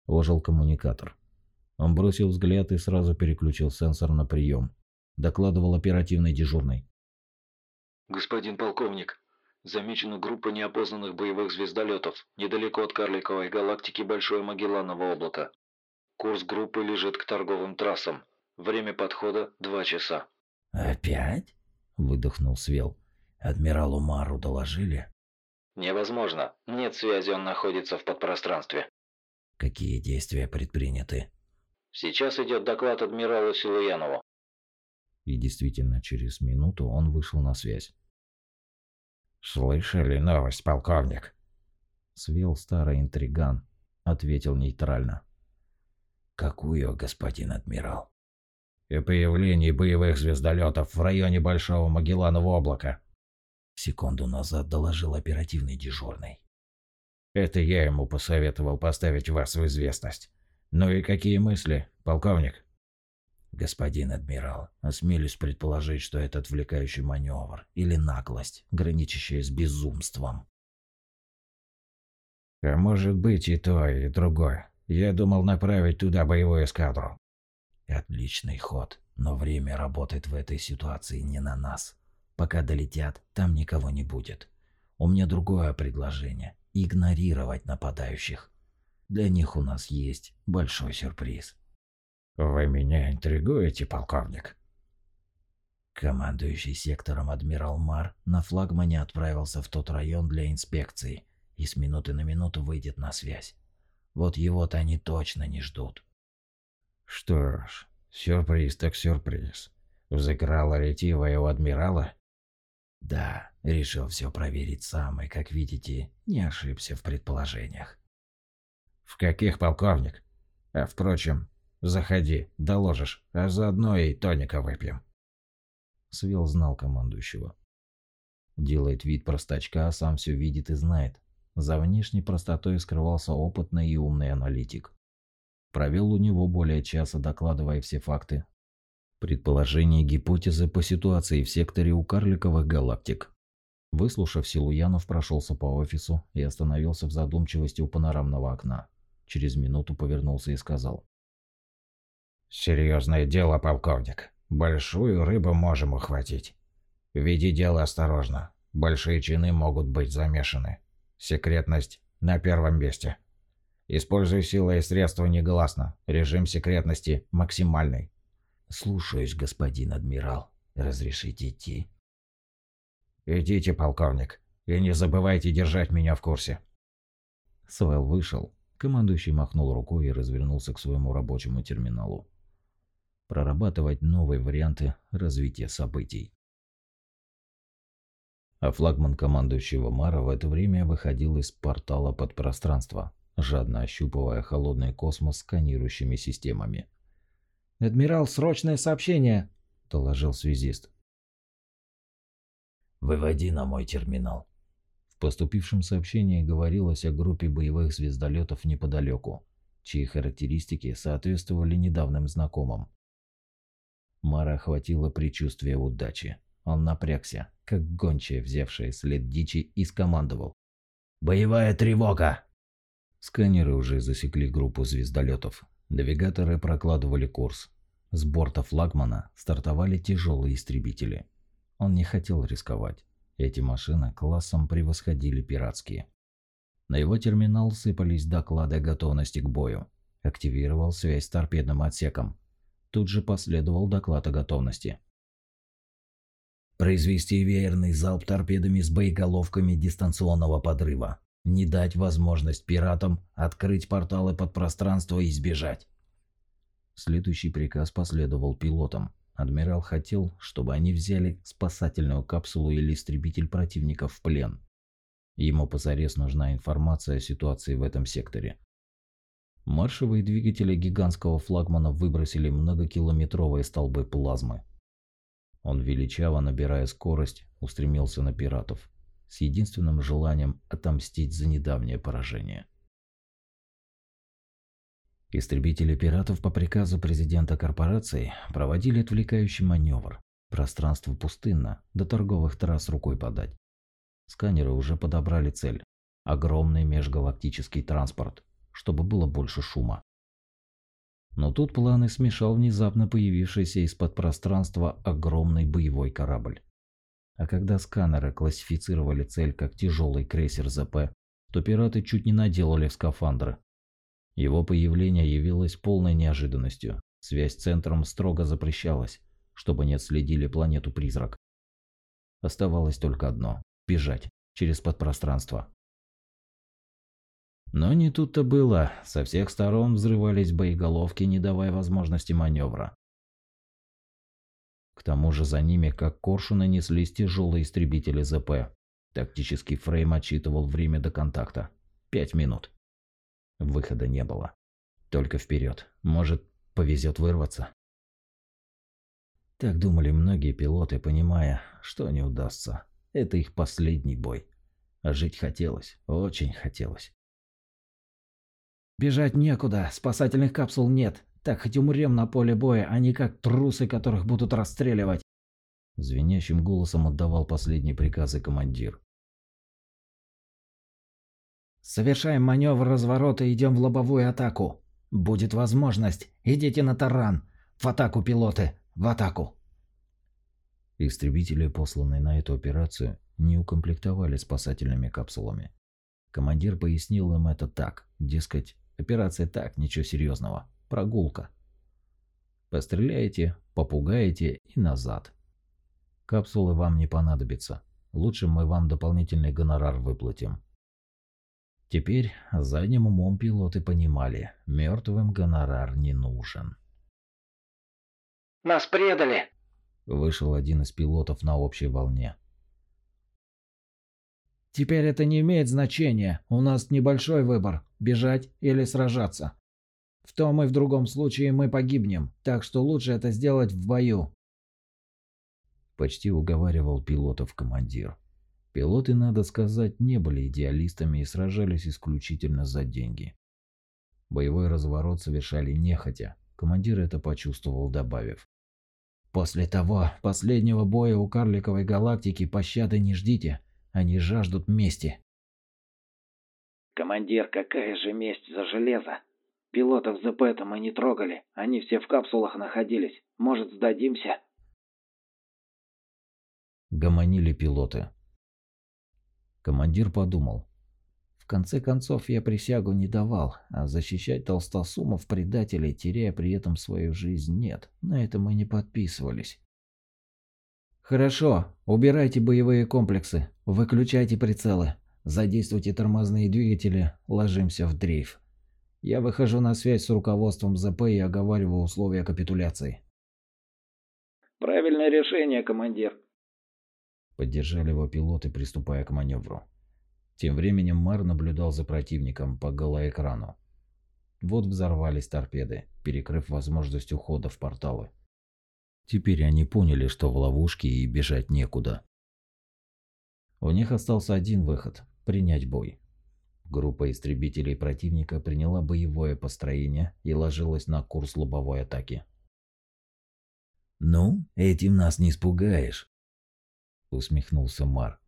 Ожил коммуникатор. Он бросил взгляд и сразу переключил сенсор на прием. Докладывал оперативный дежурный. «Господин полковник, замечена группа неопознанных боевых звездолетов недалеко от карликовой галактики Большое Магелланово облако. Курс группы лежит к торговым трассам. Время подхода – два часа». «Опять?» – выдохнул Свел. «Адмиралу Мару доложили?» «Невозможно. Нет связи, он находится в подпространстве». «Какие действия предприняты?» «Сейчас идет доклад адмиралу Силуянову». И действительно, через минуту он вышел на связь. «Слышали новость, полковник?» Свел старый интриган, ответил нейтрально. «Какую, господин адмирал?» «О появлении боевых звездолетов в районе Большого Магелланова облака». Секунду назад доложил оперативный дежурный. «Это я ему посоветовал поставить вас в известность. Ну и какие мысли, полковник?» «Господин адмирал, осмелюсь предположить, что это отвлекающий маневр или наглость, граничащая с безумством». «А может быть и то, и другое. Я думал направить туда боевую эскадру». «Отличный ход, но время работает в этой ситуации не на нас. Пока долетят, там никого не будет. У меня другое предложение – игнорировать нападающих. Для них у нас есть большой сюрприз». «Вы меня интригуете, полковник?» Командующий сектором адмирал Мар на флагмане отправился в тот район для инспекции и с минуты на минуту выйдет на связь. Вот его-то они точно не ждут. Что ж, сюрприз так сюрприз. Взыграла ретивая у адмирала? Да, решил все проверить сам и, как видите, не ошибся в предположениях. В каких, полковник? А впрочем, Заходи, доложишь, а заодно и тоника выпьем. Свел знал командующего. Делает вид простачка, а сам все видит и знает. За внешней простотой скрывался опытный и умный аналитик. Провел у него более часа, докладывая все факты. Предположения и гипотезы по ситуации в секторе у карликовых галактик. Выслушав Силуянов, прошелся по офису и остановился в задумчивости у панорамного окна. Через минуту повернулся и сказал. Серьезное дело, полковник. Большую рыбу можем ухватить. Веди дело осторожно. Большие чины могут быть замешаны. Секретность на первом месте. Используй силы и средства негласно. Режим секретности максимальный. Слушаюсь, господин адмирал. Разрешите идти? Идите, полковник. И не забывайте держать меня в курсе. Свел вышел. Командующий махнул рукой и развернулся к своему рабочему терминалу прорабатывать новые варианты развития событий. А флагман командующего Мара в это время выходил из портала под пространство, жадно ощупывая холодный космос сканирующими системами. «Адмирал, срочное сообщение!» – доложил связист. «Выводи на мой терминал». В поступившем сообщении говорилось о группе боевых звездолетов неподалеку, чьи характеристики соответствовали недавним знакомым. Мара охватило предчувствие удачи. Он напрягся, как гончая, взявшая след дичи, и скомандовал. «Боевая тревога!» Сканеры уже засекли группу звездолетов. Навигаторы прокладывали курс. С борта флагмана стартовали тяжелые истребители. Он не хотел рисковать. Эти машины классом превосходили пиратские. На его терминал сыпались доклады готовности к бою. Активировал связь с торпедным отсеком. Тут же последовал доклад о готовности. Произвести веерный залп торпедами с боеголовками дистанционного подрыва. Не дать возможность пиратам открыть порталы под пространство и сбежать. Следующий приказ последовал пилотам. Адмирал хотел, чтобы они взяли спасательную капсулу или истребитель противников в плен. Ему позарез нужна информация о ситуации в этом секторе. Маршевые двигатели гигантского флагмана выбросили многокилометровые столбы плазмы. Он, величаво набирая скорость, устремился на пиратов, с единственным желанием отомстить за недавнее поражение. Истребители пиратов по приказу президента корпорации проводили отвлекающий маневр. Пространство пустынно, до торговых трасс рукой подать. Сканеры уже подобрали цель. Огромный межгалактический транспорт, чтобы было больше шума. Но тут планы смешал внезапно появившийся из-под пространства огромный боевой корабль. А когда сканеры классифицировали цель как тяжелый крейсер ЗП, то пираты чуть не наделали в скафандры. Его появление явилось полной неожиданностью. Связь с центром строго запрещалась, чтобы не отследили планету-призрак. Оставалось только одно – бежать через подпространство. Но не тут-то было. Со всех сторон взрывались боеголовки, не давая возможности маневра. К тому же за ними, как коршуны, неслись тяжелые истребители ЗП. Тактический фрейм отчитывал время до контакта. Пять минут. Выхода не было. Только вперед. Может, повезет вырваться. Так думали многие пилоты, понимая, что не удастся. Это их последний бой. А жить хотелось, очень хотелось. Бежать некуда, спасательных капсул нет. Так хоть умрем на поле боя, а не как трусы, которых будут расстреливать. Звенящим голосом отдавал последние приказы командир. Совершаем маневр разворота и идем в лобовую атаку. Будет возможность. Идите на таран. В атаку, пилоты. В атаку. Истребители, посланные на эту операцию, не укомплектовали спасательными капсулами. Командир пояснил им это так, дескать, Операция так, ничего серьезного. Прогулка. Постреляете, попугаете и назад. Капсулы вам не понадобятся. Лучше мы вам дополнительный гонорар выплатим. Теперь задним умом пилоты понимали, мертвым гонорар не нужен. «Нас предали!» Вышел один из пилотов на общей волне. Теперь это не имеет значения. У нас небольшой выбор – бежать или сражаться. В том и в другом случае мы погибнем, так что лучше это сделать в бою. Почти уговаривал пилотов командир. Пилоты, надо сказать, не были идеалистами и сражались исключительно за деньги. Боевой разворот совершали нехотя. Командир это почувствовал, добавив. «После того последнего боя у карликовой галактики пощады не ждите. Они жаждут мести. Командир, какая же месть за железо? Пилотов ЗП-то мы не трогали. Они все в капсулах находились. Может, сдадимся? Гомонили пилоты. Командир подумал. В конце концов, я присягу не давал, а защищать толстосумов предателей, теряя при этом свою жизнь, нет. На это мы не подписывались. Хорошо, убирайте боевые комплексы, выключайте прицелы, задействуйте тормозные двигатели, ложимся в дрейф. Я выхожу на связь с руководством ЗП и оговариваю условия капитуляции. Правильное решение, командир. Поддержали его пилоты, приступая к маневру. Тем временем Мар наблюдал за противником по голоэкрану. Вот взорвались торпеды, перекрыв возможность ухода в порталы. Теперь они поняли, что в ловушке и бежать некуда. У них остался один выход – принять бой. Группа истребителей противника приняла боевое построение и ложилась на курс лобовой атаки. «Ну, этим нас не испугаешь», – усмехнулся Мар.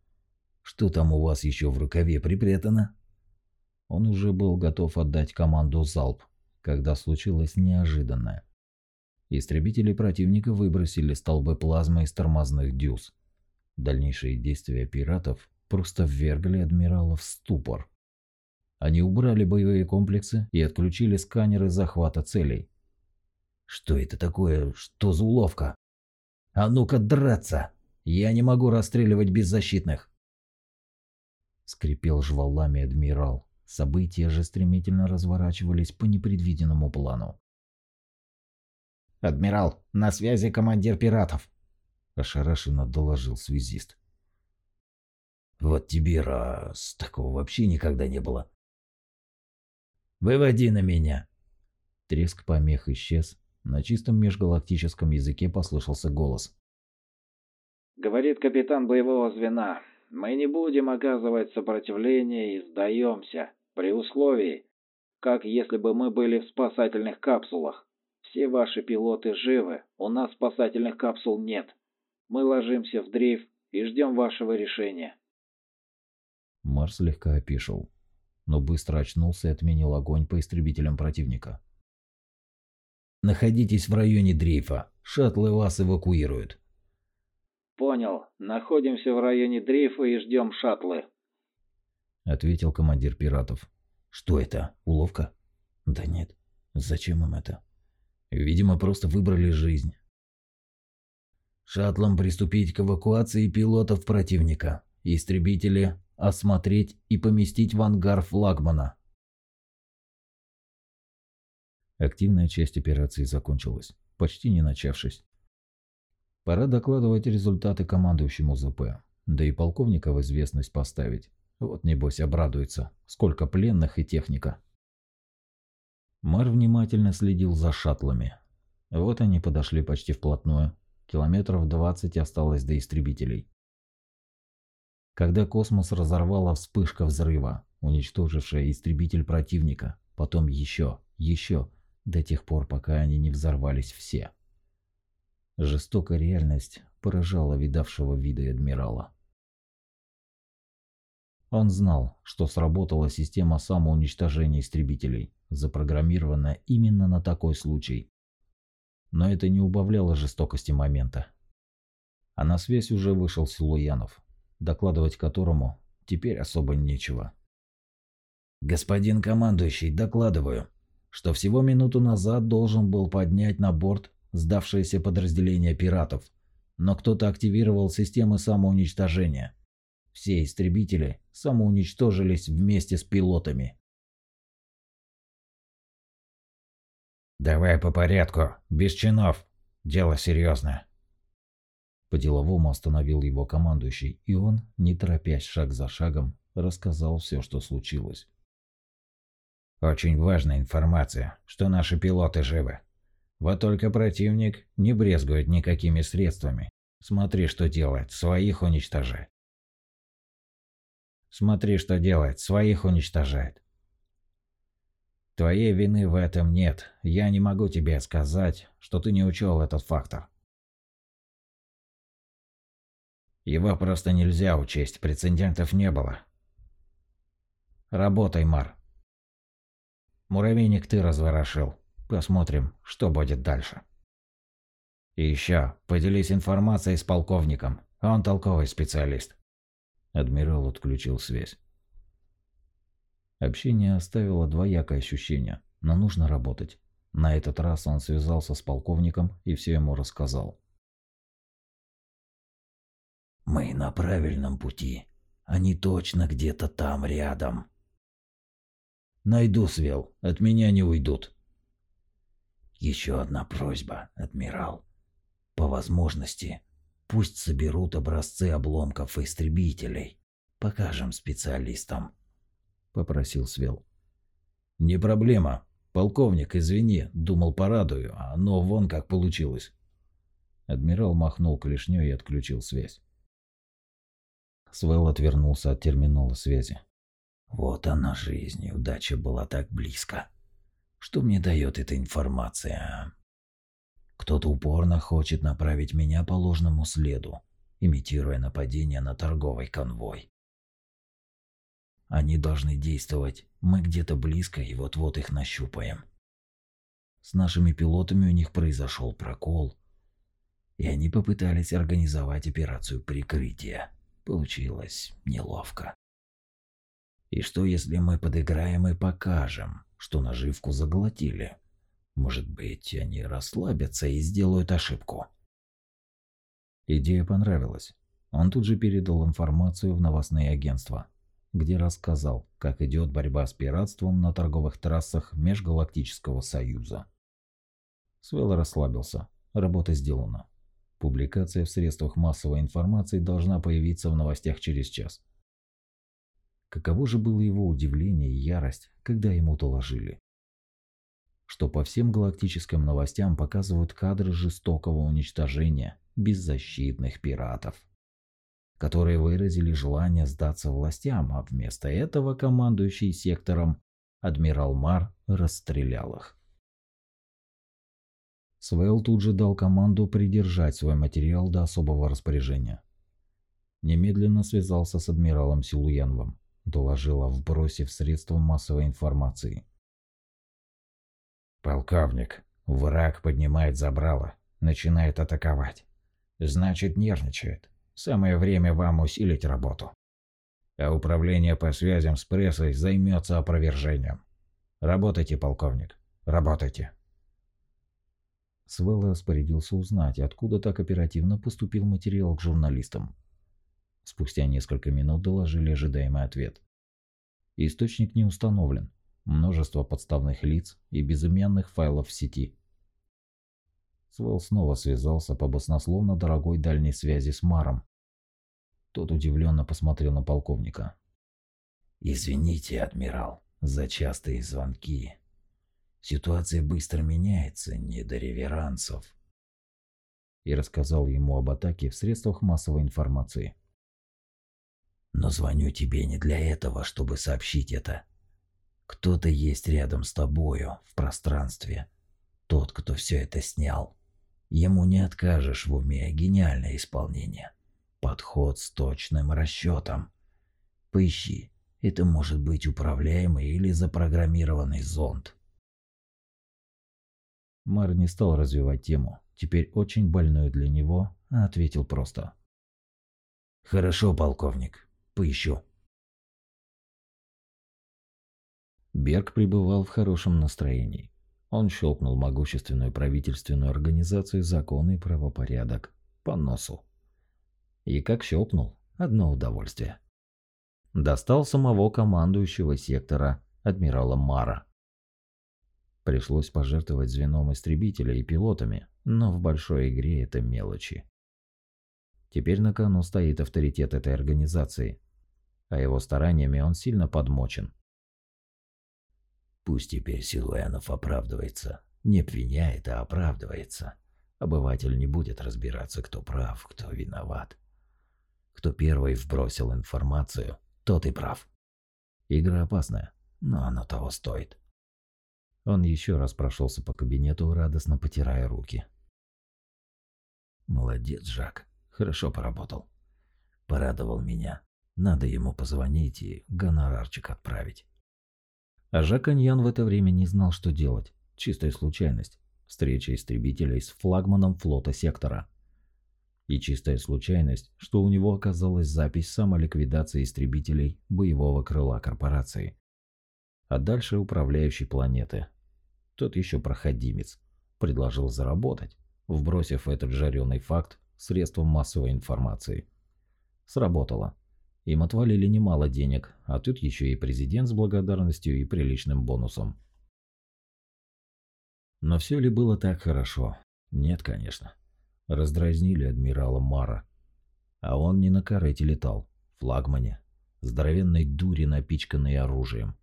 «Что там у вас еще в рукаве припрятано?» Он уже был готов отдать команду залп, когда случилось неожиданное. Истребители противника выбросили столбы плазмы из тормозных дюз. Дальнейшие действия пиратов просто ввергли адмирала в ступор. Они убрали боевые комплексы и отключили сканеры захвата целей. «Что это такое? Что за уловка?» «А ну-ка драться! Я не могу расстреливать беззащитных!» Скрипел жвалами адмирал. События же стремительно разворачивались по непредвиденному плану. «Адмирал, на связи командир пиратов», – ошарашенно доложил связист. «Вот тебе раз, такого вообще никогда не было». «Выводи на меня!» Треск помех исчез. На чистом межгалактическом языке послышался голос. «Говорит капитан боевого звена, мы не будем оказывать сопротивление и сдаемся, при условии, как если бы мы были в спасательных капсулах. Все ваши пилоты живы, у нас спасательных капсул нет. Мы ложимся в дрейф и ждем вашего решения. Марс слегка опешил. но быстро очнулся и отменил огонь по истребителям противника. «Находитесь в районе дрейфа. Шаттлы вас эвакуируют». «Понял. Находимся в районе дрейфа и ждем шаттлы», — ответил командир пиратов. «Что это? Уловка?» «Да нет. Зачем им это?» «Видимо, просто выбрали жизнь». «Шаттлам приступить к эвакуации пилотов противника. Истребители осмотреть и поместить в ангар флагмана. Активная часть операции закончилась, почти не начавшись. Пора докладывать результаты командующему ЗП, да и полковника в известность поставить. Вот небось обрадуется, сколько пленных и техника. Мар внимательно следил за шаттлами. Вот они подошли почти вплотную. Километров 20 осталось до истребителей. Когда космос разорвала вспышка взрыва, уничтожившая истребитель противника, потом еще, еще, до тех пор, пока они не взорвались все. Жестокая реальность поражала видавшего вида адмирала. Он знал, что сработала система самоуничтожения истребителей, запрограммированная именно на такой случай. Но это не убавляло жестокости момента. А на связь уже вышел Силуянов, докладывать которому теперь особо нечего. «Господин командующий, докладываю что всего минуту назад должен был поднять на борт сдавшееся подразделение пиратов, но кто-то активировал системы самоуничтожения. Все истребители самоуничтожились вместе с пилотами. «Давай по порядку, без чинов. Дело серьезное». По-деловому остановил его командующий, и он, не торопясь шаг за шагом, рассказал все, что случилось. Очень важная информация, что наши пилоты живы. Вот только противник не брезгует никакими средствами. Смотри, что делает, своих уничтожает. Смотри, что делает, своих уничтожает. Твоей вины в этом нет. Я не могу тебе сказать, что ты не учел этот фактор. Его просто нельзя учесть, прецедентов не было. Работай, Мар. Муравейник ты разворошил. Посмотрим, что будет дальше. И еще, поделись информацией с полковником. Он толковый специалист. Адмирал отключил связь. Общение оставило двоякое ощущение, но нужно работать. На этот раз он связался с полковником и все ему рассказал. «Мы на правильном пути. Они точно где-то там рядом», Найду свел, от меня не уйдут. Еще одна просьба, адмирал. По возможности, пусть соберут образцы обломков истребителей. Покажем специалистам. Попросил Свел. Не проблема. Полковник, извини, думал порадую, а но вон как получилось. Адмирал махнул клешней и отключил связь. Свел отвернулся от терминала связи. Вот она жизнь, и удача была так близко. Что мне дает эта информация? Кто-то упорно хочет направить меня по ложному следу, имитируя нападение на торговый конвой. Они должны действовать, мы где-то близко и вот-вот их нащупаем. С нашими пилотами у них произошел прокол, и они попытались организовать операцию прикрытия. Получилось неловко. И что если мы подыграем и покажем, что наживку заглотили? Может быть, они расслабятся и сделают ошибку. Идея понравилась. Он тут же передал информацию в новостные агентства, где рассказал, как идет борьба с пиратством на торговых трассах Межгалактического Союза. Свел расслабился. Работа сделана. Публикация в средствах массовой информации должна появиться в новостях через час. Каково же было его удивление и ярость, когда ему доложили, что по всем галактическим новостям показывают кадры жестокого уничтожения беззащитных пиратов, которые выразили желание сдаться властям, а вместо этого командующий сектором адмирал Мар расстрелял их. Свел тут же дал команду придержать свой материал до особого распоряжения. Немедленно связался с адмиралом Силуяновым доложила вбросив средства массовой информации. Полковник, враг поднимает забрало, начинает атаковать. Значит, нервничает. Самое время вам усилить работу. А управление по связям с прессой займется опровержением. Работайте, полковник, работайте. Свелл распорядился узнать, откуда так оперативно поступил материал к журналистам. Спустя несколько минут доложили ожидаемый ответ. Источник не установлен. Множество подставных лиц и безымянных файлов в сети. Свел снова связался по баснословно дорогой дальней связи с Маром. Тот удивленно посмотрел на полковника. «Извините, адмирал, за частые звонки. Ситуация быстро меняется, не до реверансов». И рассказал ему об атаке в средствах массовой информации. «Но звоню тебе не для этого, чтобы сообщить это. Кто-то есть рядом с тобою, в пространстве. Тот, кто все это снял. Ему не откажешь в уме гениальное исполнение. Подход с точным расчетом. Поищи, это может быть управляемый или запрограммированный зонд. Мар не стал развивать тему, теперь очень больную для него, а ответил просто. «Хорошо, полковник, поищу». Берг пребывал в хорошем настроении. Он щелкнул могущественную правительственную организацию «Закон и правопорядок» по носу. И как щелкнул, одно удовольствие. Достал самого командующего сектора, адмирала Мара. Пришлось пожертвовать звеном истребителя и пилотами, но в большой игре это мелочи. Теперь на кону стоит авторитет этой организации, а его стараниями он сильно подмочен. Пусть теперь Силуянов оправдывается. Не обвиняет, а оправдывается. Обыватель не будет разбираться, кто прав, кто виноват. Кто первый вбросил информацию, тот и прав. Игра опасная, но оно того стоит. Он еще раз прошелся по кабинету, радостно потирая руки. Молодец, Жак. Хорошо поработал. Порадовал меня. Надо ему позвонить и гонорарчик отправить. А Жак Аньян в это время не знал, что делать. Чистая случайность. Встреча истребителей с флагманом флота сектора. И чистая случайность, что у него оказалась запись самоликвидации истребителей боевого крыла корпорации. А дальше управляющий планеты. Тот еще проходимец. Предложил заработать, вбросив этот жареный факт средством массовой информации. Сработало. Им отвалили немало денег, а тут еще и президент с благодарностью и приличным бонусом. Но все ли было так хорошо? Нет, конечно. Раздразнили адмирала Мара. А он не на карете летал, флагмане. Здоровенной дури, напичканной оружием.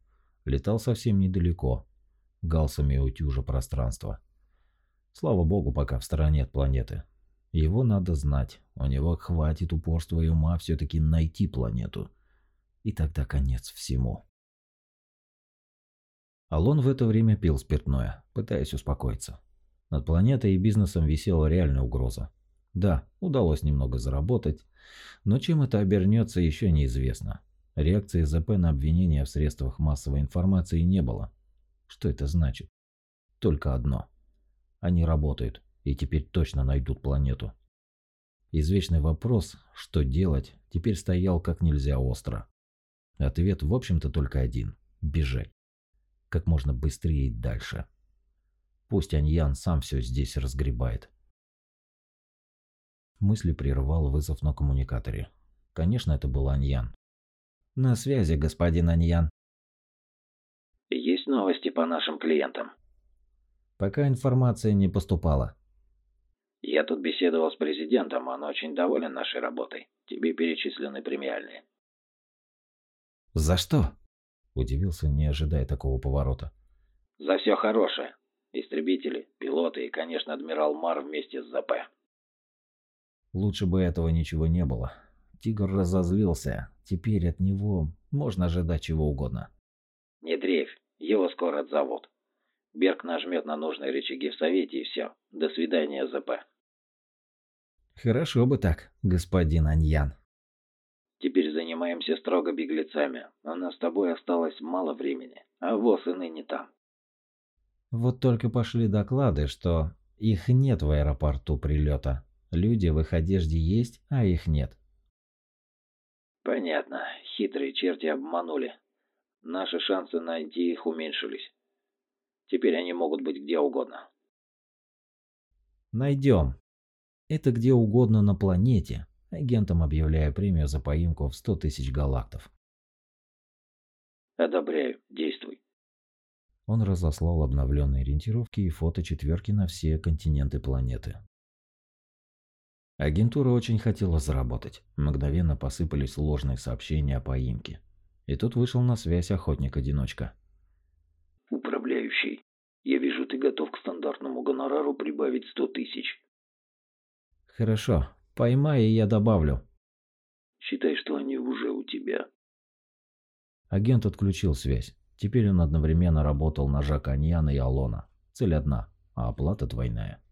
Летал совсем недалеко, галсами утюжа пространства. Слава богу, пока в стороне от планеты. Его надо знать. У него хватит упорства и ума все-таки найти планету. И тогда конец всему. Алон в это время пил спиртное, пытаясь успокоиться. Над планетой и бизнесом висела реальная угроза. Да, удалось немного заработать, но чем это обернется, еще неизвестно. Реакции ЗП на обвинения в средствах массовой информации не было. Что это значит? Только одно. Они работают, и теперь точно найдут планету. Извечный вопрос, что делать, теперь стоял как нельзя остро. Ответ, в общем-то, только один – бежать. Как можно быстрее и дальше. Пусть Аньян сам все здесь разгребает. Мысли прервал вызов на коммуникаторе. Конечно, это был Аньян. «На связи, господин Аньян». «Есть новости по нашим клиентам?» «Пока информация не поступала». Я тут беседовал с президентом, он очень доволен нашей работой. Тебе перечислены премиальные. За что? Удивился, не ожидая такого поворота. За все хорошее. Истребители, пилоты и, конечно, адмирал Мар вместе с ЗП. Лучше бы этого ничего не было. Тигр разозлился. Теперь от него можно ожидать чего угодно. Не дрейфь, его скоро отзовут. Берг нажмет на нужные рычаги в Совете и все. До свидания, ЗП. Хорошо бы так, господин Аньян. Теперь занимайся Займаемся строго беглецами. У нас с тобой осталось мало времени, а ВОЗ и ныне там. Вот только пошли доклады, что их нет в аэропорту прилета. Люди в их одежде есть, а их нет. Понятно. Хитрые черти обманули. Наши шансы найти их уменьшились. Теперь они могут быть где угодно. Найдем. Это где угодно на планете. Агентам объявляю премию за поимку в 100 тысяч галактов. Одобряю. Действуй. Он разослал обновленные ориентировки и фото четверки на все континенты планеты. Агентура очень хотела заработать. Мгновенно посыпались ложные сообщения о поимке. И тут вышел на связь охотник-одиночка. Управляющий, я вижу, ты готов к стандартному гонорару прибавить сто тысяч. Хорошо, поймай, и я добавлю. Считай, что они уже у тебя. Агент отключил связь. Теперь он одновременно работал на Жака Аньяна и Алона. Цель одна, а оплата двойная.